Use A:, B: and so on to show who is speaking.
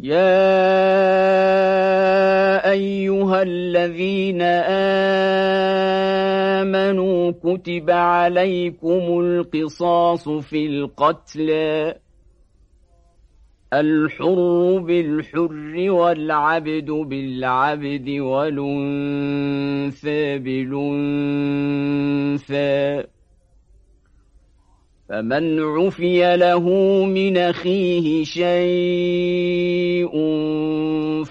A: يا ايها الذين امنوا كتب عليكم القصاص في القتلى الحر بالحر والعبد بالعبد والانثى بالانثى فمن عفي له من اخيه شيء